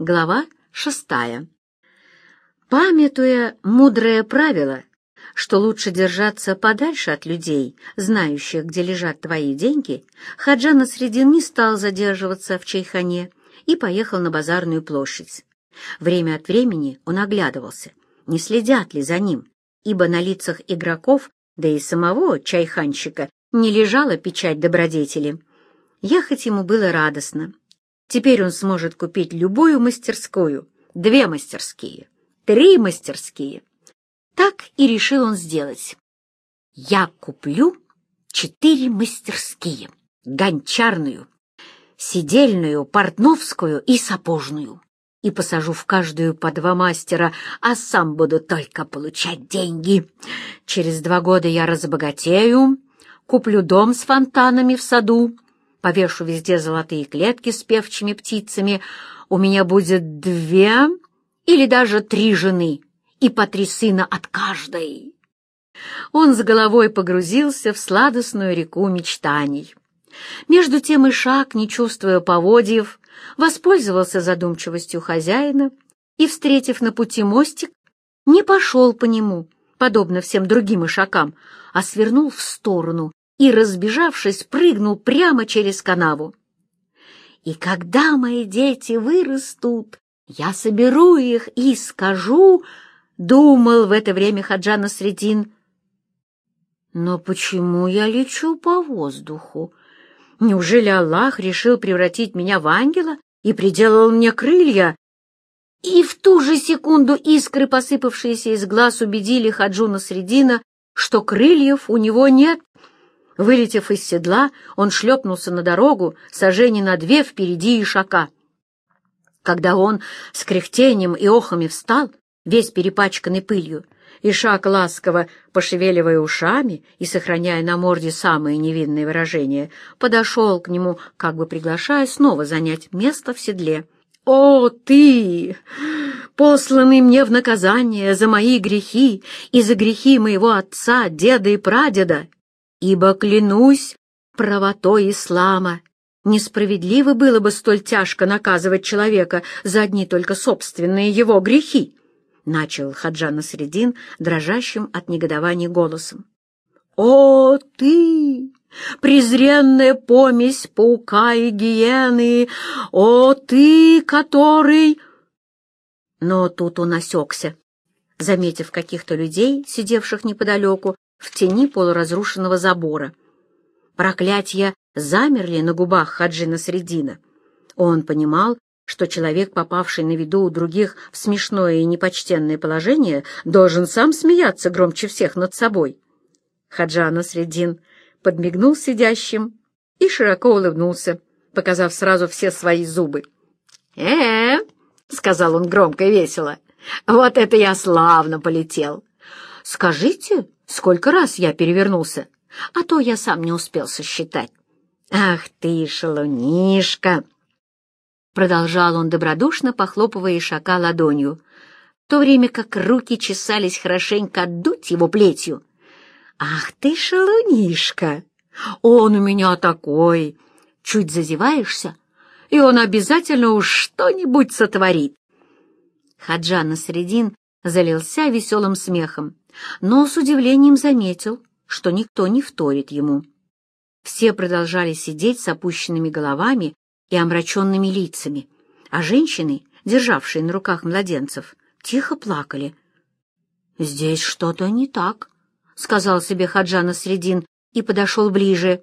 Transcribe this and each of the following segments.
Глава шестая. Памятуя мудрое правило, что лучше держаться подальше от людей, знающих, где лежат твои деньги, Хаджан Средин не стал задерживаться в Чайхане и поехал на базарную площадь. Время от времени он оглядывался, не следят ли за ним, ибо на лицах игроков, да и самого чайханщика, не лежала печать добродетели. Ехать ему было радостно. Теперь он сможет купить любую мастерскую, две мастерские, три мастерские. Так и решил он сделать. Я куплю четыре мастерские, гончарную, сидельную, портновскую и сапожную, и посажу в каждую по два мастера, а сам буду только получать деньги. Через два года я разбогатею, куплю дом с фонтанами в саду, повешу везде золотые клетки с певчими птицами. У меня будет две или даже три жены и по три сына от каждой. Он с головой погрузился в сладостную реку мечтаний. Между тем Ишак, не чувствуя поводьев, воспользовался задумчивостью хозяина и, встретив на пути мостик, не пошел по нему, подобно всем другим ишакам, а свернул в сторону и, разбежавшись, прыгнул прямо через канаву. «И когда мои дети вырастут, я соберу их и скажу...» — думал в это время Хаджана Средин. «Но почему я лечу по воздуху? Неужели Аллах решил превратить меня в ангела и приделал мне крылья?» И в ту же секунду искры, посыпавшиеся из глаз, убедили Хаджуна Средина, что крыльев у него нет. Вылетев из седла, он шлепнулся на дорогу, сожжение на две впереди ишака. Когда он с кряхтением и охами встал, весь перепачканный пылью, Ишак, ласково пошевеливая ушами и сохраняя на морде самые невинные выражения, подошел к нему, как бы приглашая снова занять место в седле. «О, ты, посланный мне в наказание за мои грехи и за грехи моего отца, деда и прадеда!» Ибо, клянусь правотой ислама, несправедливо было бы столь тяжко наказывать человека за одни только собственные его грехи, начал Хаджан Средин дрожащим от негодования голосом. «О, ты, презренная помесь паука и гиены! О, ты, который...» Но тут он осекся, заметив каких-то людей, сидевших неподалеку, в тени полуразрушенного забора. Проклятья замерли на губах Хаджина Средина. Он понимал, что человек, попавший на виду у других в смешное и непочтенное положение, должен сам смеяться громче всех над собой. Хаджана Средин подмигнул сидящим и широко улыбнулся, показав сразу все свои зубы. -э сказал он громко и весело, — «вот это я славно полетел! Скажите, сколько раз я перевернулся, а то я сам не успел сосчитать. «Ах ты, шалунишка!» Продолжал он добродушно, похлопывая ишака ладонью, в то время как руки чесались хорошенько отдуть его плетью. «Ах ты, шалунишка! Он у меня такой! Чуть зазеваешься, и он обязательно уж что-нибудь сотворит!» Хаджан Насредин залился веселым смехом но с удивлением заметил, что никто не вторит ему. Все продолжали сидеть с опущенными головами и омраченными лицами, а женщины, державшие на руках младенцев, тихо плакали. «Здесь что-то не так», — сказал себе Хаджана Средин и подошел ближе.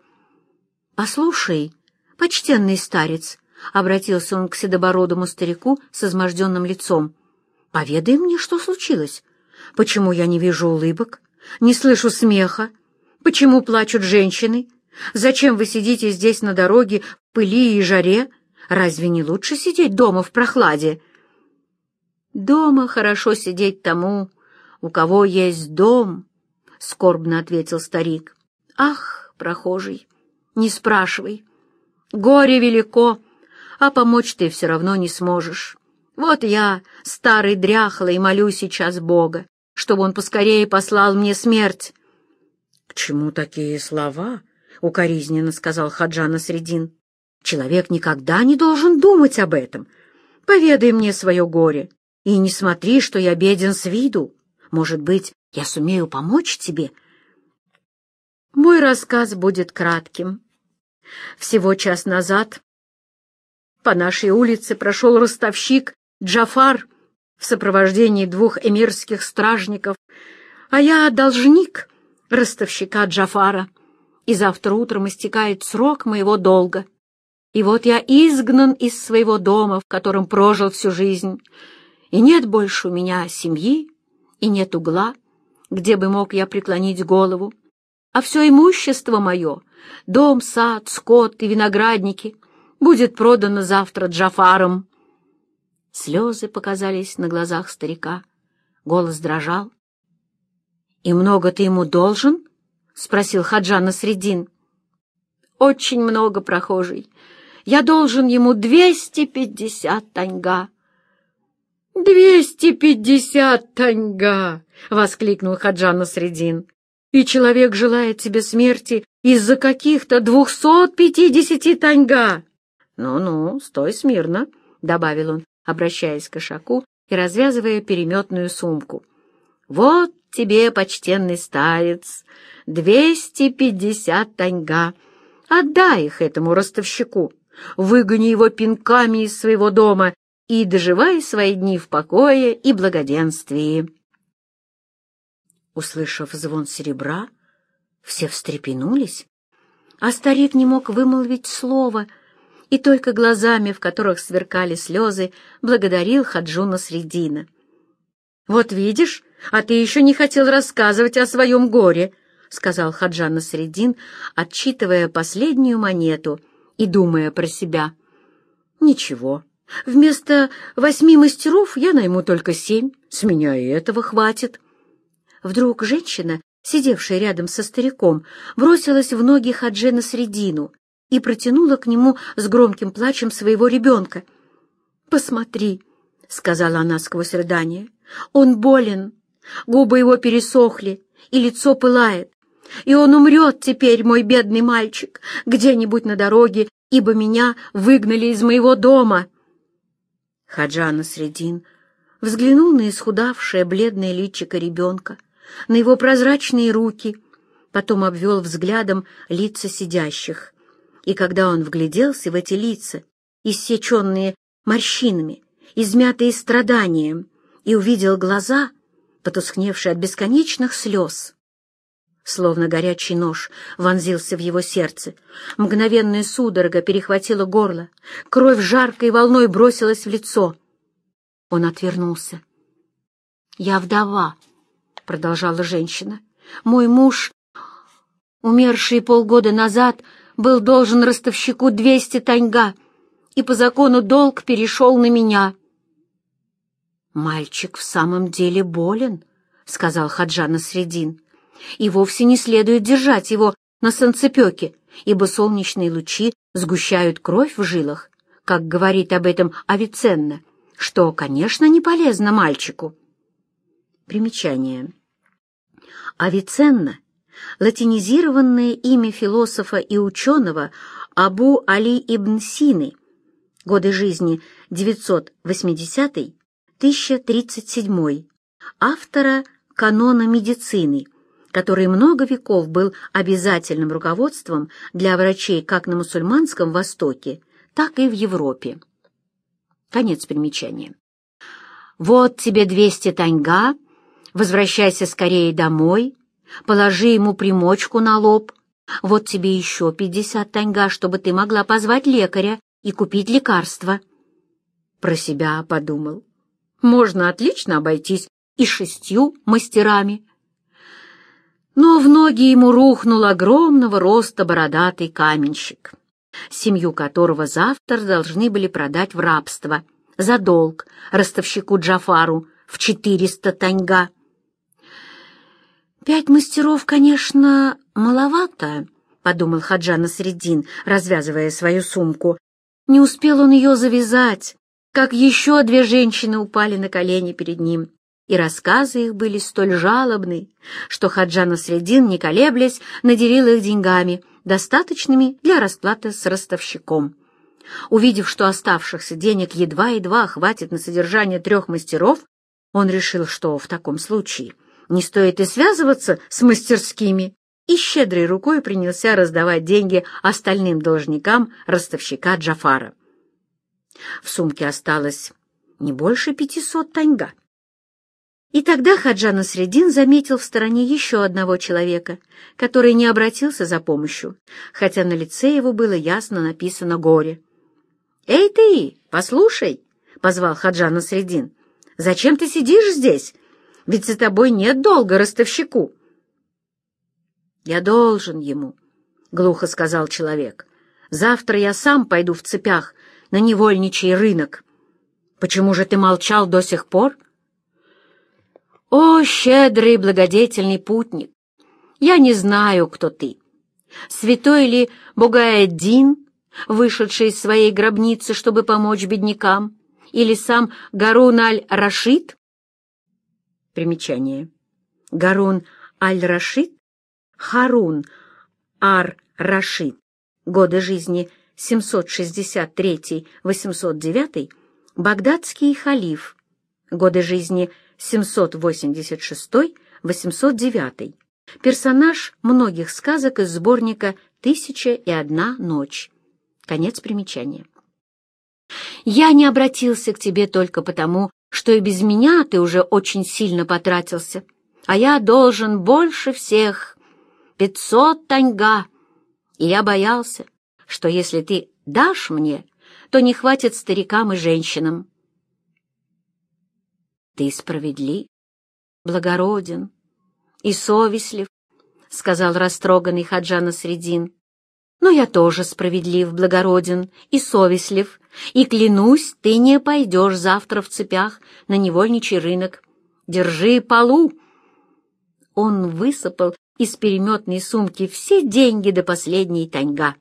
«Послушай, почтенный старец», — обратился он к седобородому старику с изможденным лицом, — «поведай мне, что случилось. Почему я не вижу улыбок, не слышу смеха? Почему плачут женщины? Зачем вы сидите здесь на дороге в пыли и жаре? Разве не лучше сидеть дома в прохладе? Дома хорошо сидеть тому, у кого есть дом, — скорбно ответил старик. Ах, прохожий, не спрашивай. Горе велико, а помочь ты все равно не сможешь. Вот я, старый дряхлый, молю сейчас Бога, чтобы он поскорее послал мне смерть. — К чему такие слова? — укоризненно сказал Хаджана Средин. — Человек никогда не должен думать об этом. Поведай мне свое горе, и не смотри, что я беден с виду. Может быть, я сумею помочь тебе?» Мой рассказ будет кратким. Всего час назад по нашей улице прошел ростовщик Джафар в сопровождении двух эмирских стражников, а я должник ростовщика Джафара, и завтра утром истекает срок моего долга. И вот я изгнан из своего дома, в котором прожил всю жизнь, и нет больше у меня семьи, и нет угла, где бы мог я преклонить голову, а все имущество мое, дом, сад, скот и виноградники, будет продано завтра Джафаром. Слезы показались на глазах старика, голос дрожал. — И много ты ему должен? — спросил Хаджан Средин. Очень много, прохожий. Я должен ему двести пятьдесят таньга. — Двести пятьдесят таньга! — воскликнул Хаджан Средин и человек желает тебе смерти из-за каких-то двухсот пятидесяти таньга. Ну-ну, стой смирно, — добавил он, обращаясь к кошаку и развязывая переметную сумку. Вот тебе, почтенный старец, двести пятьдесят таньга. Отдай их этому ростовщику, выгони его пинками из своего дома и доживай свои дни в покое и благоденствии. Услышав звон серебра, все встрепенулись, а старик не мог вымолвить слова и только глазами, в которых сверкали слезы, благодарил Хаджуна Средина. «Вот видишь, а ты еще не хотел рассказывать о своем горе», — сказал Хаджан Средин, отчитывая последнюю монету и думая про себя. «Ничего, вместо восьми мастеров я найму только семь, с меня и этого хватит». Вдруг женщина, сидевшая рядом со стариком, бросилась в ноги Хаджи средину и протянула к нему с громким плачем своего ребенка. «Посмотри», — сказала она сквозь рыдание, — «он болен, губы его пересохли, и лицо пылает, и он умрет теперь, мой бедный мальчик, где-нибудь на дороге, ибо меня выгнали из моего дома». Хаджана Средин взглянул на исхудавшее бледное личико ребенка, на его прозрачные руки, потом обвел взглядом лица сидящих. И когда он вгляделся в эти лица, иссеченные морщинами, измятые страданием, и увидел глаза, потускневшие от бесконечных слез, словно горячий нож вонзился в его сердце. Мгновенная судорога перехватила горло, кровь жаркой волной бросилась в лицо. Он отвернулся. «Я вдова», продолжала женщина. «Мой муж, умерший полгода назад, был должен ростовщику двести таньга, и по закону долг перешел на меня». «Мальчик в самом деле болен», — сказал Хаджана Средин, «и вовсе не следует держать его на санцепёке, ибо солнечные лучи сгущают кровь в жилах, как говорит об этом Авиценна, что, конечно, не полезно мальчику». Примечание. Авиценна — латинизированное имя философа и ученого Абу Али ибн Сины, годы жизни 980-1037, автора канона медицины, который много веков был обязательным руководством для врачей как на мусульманском Востоке, так и в Европе. Конец примечания. «Вот тебе двести таньга», Возвращайся скорее домой, положи ему примочку на лоб. Вот тебе еще пятьдесят таньга, чтобы ты могла позвать лекаря и купить лекарства. Про себя подумал. Можно отлично обойтись и шестью мастерами. Но в ноги ему рухнул огромного роста бородатый каменщик, семью которого завтра должны были продать в рабство за долг ростовщику Джафару в четыреста таньга. «Пять мастеров, конечно, маловато», — подумал Хаджана Средин, развязывая свою сумку. Не успел он ее завязать, как еще две женщины упали на колени перед ним, и рассказы их были столь жалобны, что Хаджана Средин, не колеблясь, наделил их деньгами, достаточными для расплаты с ростовщиком. Увидев, что оставшихся денег едва-едва хватит на содержание трех мастеров, он решил, что в таком случае не стоит и связываться с мастерскими, и щедрой рукой принялся раздавать деньги остальным должникам ростовщика Джафара. В сумке осталось не больше пятисот таньга. И тогда Хаджан Средин заметил в стороне еще одного человека, который не обратился за помощью, хотя на лице его было ясно написано «горе». «Эй ты, послушай!» — позвал Хаджан Средин. «Зачем ты сидишь здесь? Ведь за тобой нет долга ростовщику». «Я должен ему», — глухо сказал человек. «Завтра я сам пойду в цепях на невольничий рынок. Почему же ты молчал до сих пор?» «О, щедрый благодетельный путник! Я не знаю, кто ты. Святой ли Бугаэддин, вышедший из своей гробницы, чтобы помочь беднякам, или сам Гарун аль-Рашид?» Примечание. Гарун аль-Рашид, Харун ар-Рашид, годы жизни 763-809, багдадский халиф, годы жизни 786-809, персонаж многих сказок из сборника «Тысяча и одна ночь». Конец примечания. «Я не обратился к тебе только потому, что и без меня ты уже очень сильно потратился, а я должен больше всех, пятьсот таньга, и я боялся, что если ты дашь мне, то не хватит старикам и женщинам. Ты справедлив, благороден и совестлив, — сказал растроганный Хаджана Средин. Но я тоже справедлив, благороден и совестлив, и клянусь, ты не пойдешь завтра в цепях на невольничий рынок. Держи полу. Он высыпал из переметной сумки все деньги до последней таньга.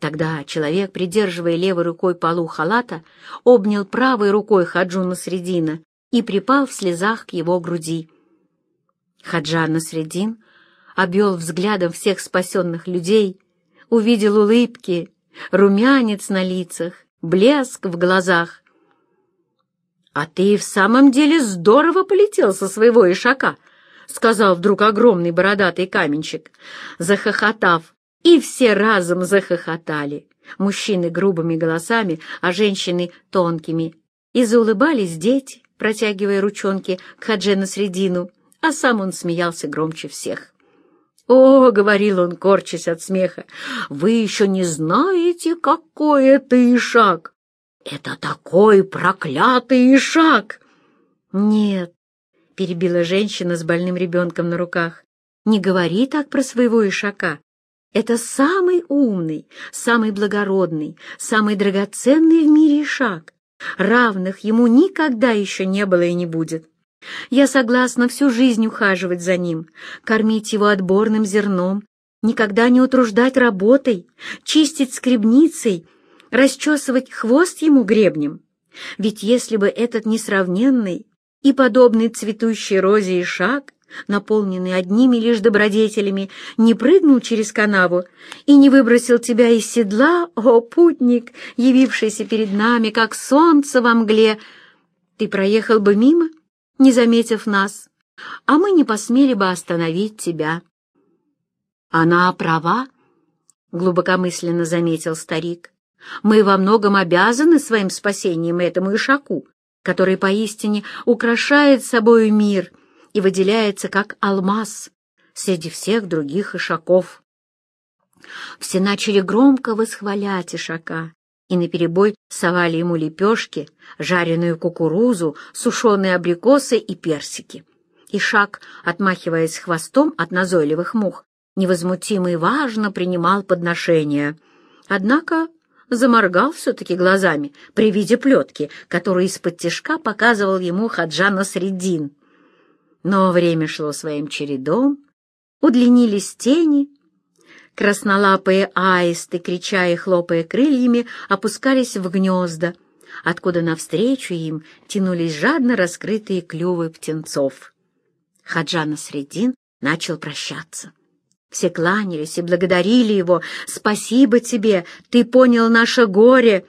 Тогда человек, придерживая левой рукой полу халата, обнял правой рукой Хаджуна Средина и припал в слезах к его груди. Хаджан Средин обвел взглядом всех спасенных людей, увидел улыбки, румянец на лицах, блеск в глазах. «А ты в самом деле здорово полетел со своего ишака!» — сказал вдруг огромный бородатый каменщик, захохотав, и все разом захохотали. Мужчины грубыми голосами, а женщины тонкими. И заулыбались дети, протягивая ручонки к Хаджену Средину, а сам он смеялся громче всех. «О, — говорил он, корчась от смеха, — вы еще не знаете, какой это ишак! Это такой проклятый ишак!» «Нет, — перебила женщина с больным ребенком на руках. «Не говори так про своего ишака. Это самый умный, самый благородный, самый драгоценный в мире ишак. Равных ему никогда еще не было и не будет. Я согласна всю жизнь ухаживать за ним, кормить его отборным зерном, никогда не утруждать работой, чистить скребницей, расчесывать хвост ему гребнем. Ведь если бы этот несравненный, и подобный цветущей розе и шаг, наполненный одними лишь добродетелями, не прыгнул через канаву и не выбросил тебя из седла, о, путник, явившийся перед нами, как солнце во мгле, ты проехал бы мимо, не заметив нас, а мы не посмели бы остановить тебя. Она права, — глубокомысленно заметил старик. Мы во многом обязаны своим спасением этому ишаку, который поистине украшает собою мир и выделяется как алмаз среди всех других ишаков. Все начали громко восхвалять ишака и наперебой совали ему лепешки, жареную кукурузу, сушеные абрикосы и персики. Ишак, отмахиваясь хвостом от назойливых мух, невозмутимо и важно принимал подношения. Однако заморгал все-таки глазами при виде плетки, которую из-под тишка показывал ему Хаджана Средин. Но время шло своим чередом, удлинились тени, краснолапые аисты, крича и хлопая крыльями, опускались в гнезда, откуда навстречу им тянулись жадно раскрытые клювы птенцов. Хаджана Средин начал прощаться. Все кланялись и благодарили его. «Спасибо тебе! Ты понял наше горе!»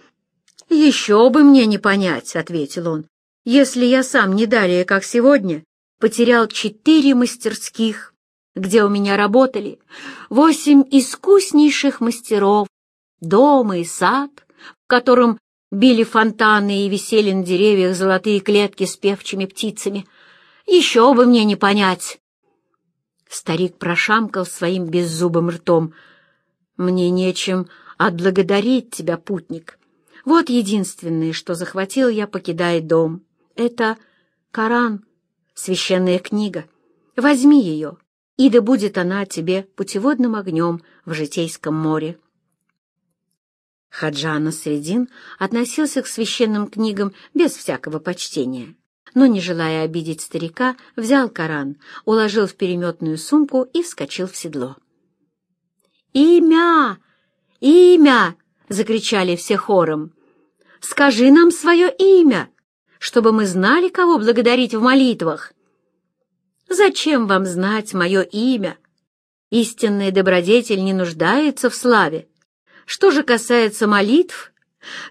«Еще бы мне не понять», — ответил он, «если я сам не далее, как сегодня, потерял четыре мастерских, где у меня работали восемь искуснейших мастеров, дом и сад, в котором били фонтаны и висели на деревьях золотые клетки с певчими птицами. Еще бы мне не понять!» Старик прошамкал своим беззубым ртом. «Мне нечем отблагодарить тебя, путник. Вот единственное, что захватил я, покидая дом. Это Коран, священная книга. Возьми ее, и да будет она тебе путеводным огнем в житейском море». Хаджана Средин относился к священным книгам без всякого почтения но, не желая обидеть старика, взял Коран, уложил в переметную сумку и вскочил в седло. «Имя! Имя!» — закричали все хором. «Скажи нам свое имя, чтобы мы знали, кого благодарить в молитвах». «Зачем вам знать мое имя? Истинный добродетель не нуждается в славе. Что же касается молитв,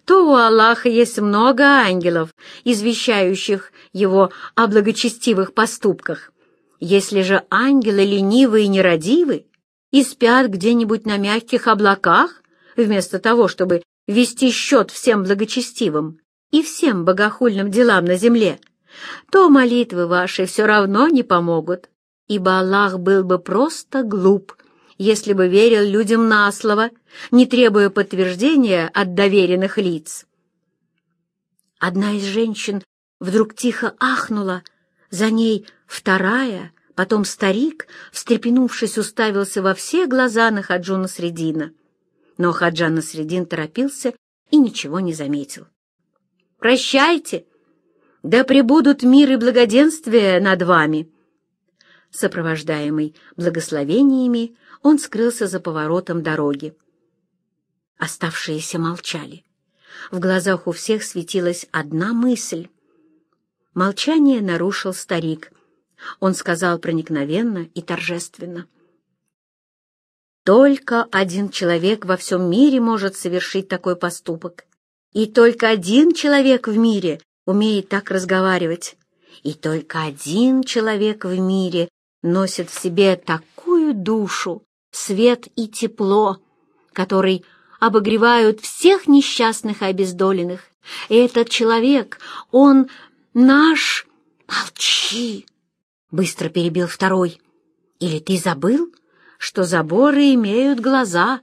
то у Аллаха есть много ангелов, извещающих его о благочестивых поступках. Если же ангелы ленивы и нерадивы и спят где-нибудь на мягких облаках, вместо того, чтобы вести счет всем благочестивым и всем богохульным делам на земле, то молитвы ваши все равно не помогут, ибо Аллах был бы просто глуп, если бы верил людям на слово, не требуя подтверждения от доверенных лиц. Одна из женщин вдруг тихо ахнула, за ней вторая, потом старик, встрепенувшись, уставился во все глаза на Хаджуна Средина. Но Хаджан Средин торопился и ничего не заметил. «Прощайте! Да пребудут мир и благоденствие над вами!» Сопровождаемый благословениями, он скрылся за поворотом дороги. Оставшиеся молчали. В глазах у всех светилась одна мысль. Молчание нарушил старик. Он сказал проникновенно и торжественно. «Только один человек во всем мире может совершить такой поступок. И только один человек в мире умеет так разговаривать. И только один человек в мире носит в себе такую душу, свет и тепло, который обогревают всех несчастных и обездоленных. И этот человек, он наш... Молчи! Быстро перебил второй. Или ты забыл, что заборы имеют глаза,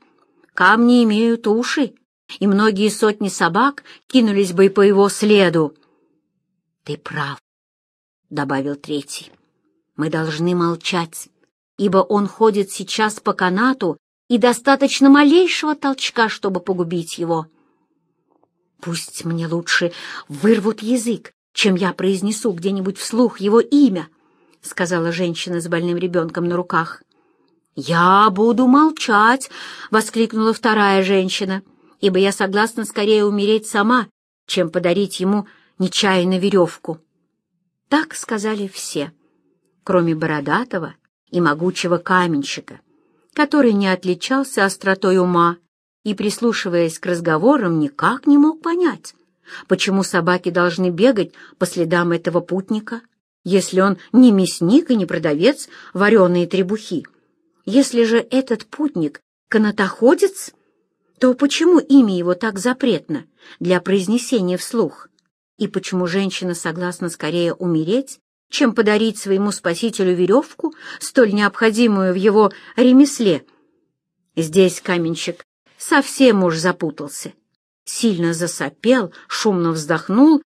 камни имеют уши, и многие сотни собак кинулись бы по его следу? Ты прав, — добавил третий. Мы должны молчать ибо он ходит сейчас по канату, и достаточно малейшего толчка, чтобы погубить его. Пусть мне лучше вырвут язык, чем я произнесу где-нибудь вслух его имя, — сказала женщина с больным ребенком на руках. «Я буду молчать!» — воскликнула вторая женщина, ибо я согласна скорее умереть сама, чем подарить ему нечаянно веревку. Так сказали все, кроме Бородатого и могучего каменщика, который не отличался остротой ума и, прислушиваясь к разговорам, никак не мог понять, почему собаки должны бегать по следам этого путника, если он не мясник и не продавец вареные требухи. Если же этот путник — канатоходец, то почему имя его так запретно для произнесения вслух? И почему женщина согласна скорее умереть, чем подарить своему спасителю веревку, столь необходимую в его ремесле. Здесь каменщик совсем уж запутался, сильно засопел, шумно вздохнул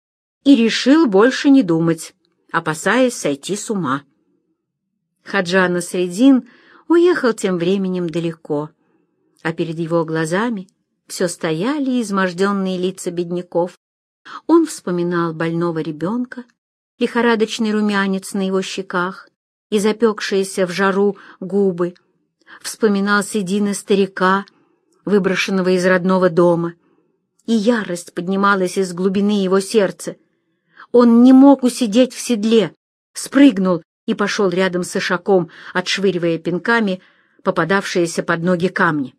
и решил больше не думать, опасаясь сойти с ума. Хаджана Средин уехал тем временем далеко, а перед его глазами все стояли изможденные лица бедняков. Он вспоминал больного ребенка, лихорадочный румянец на его щеках и запекшиеся в жару губы. Вспоминал седины старика, выброшенного из родного дома, и ярость поднималась из глубины его сердца. Он не мог усидеть в седле, спрыгнул и пошел рядом с Ишаком, отшвыривая пинками попадавшиеся под ноги камни.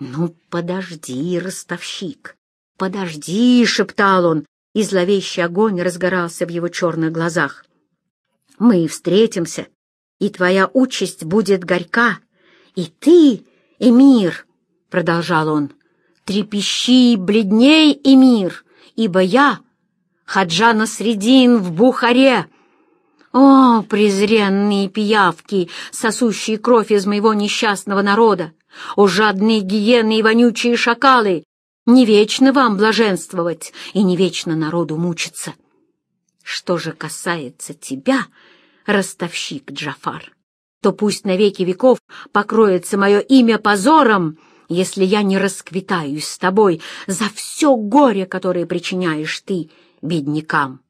«Ну, подожди, ростовщик, подожди!» — шептал он, и зловещий огонь разгорался в его черных глазах. «Мы встретимся, и твоя участь будет горька, и ты, Эмир!» — продолжал он. «Трепещи, бледней, Эмир, ибо я, Хаджана Средин в Бухаре!» О, презренные пиявки, сосущие кровь из моего несчастного народа! О, жадные гиены и вонючие шакалы! Не вечно вам блаженствовать и не вечно народу мучиться. Что же касается тебя, ростовщик Джафар, то пусть на веки веков покроется мое имя позором, если я не расквитаюсь с тобой за все горе, которое причиняешь ты беднякам.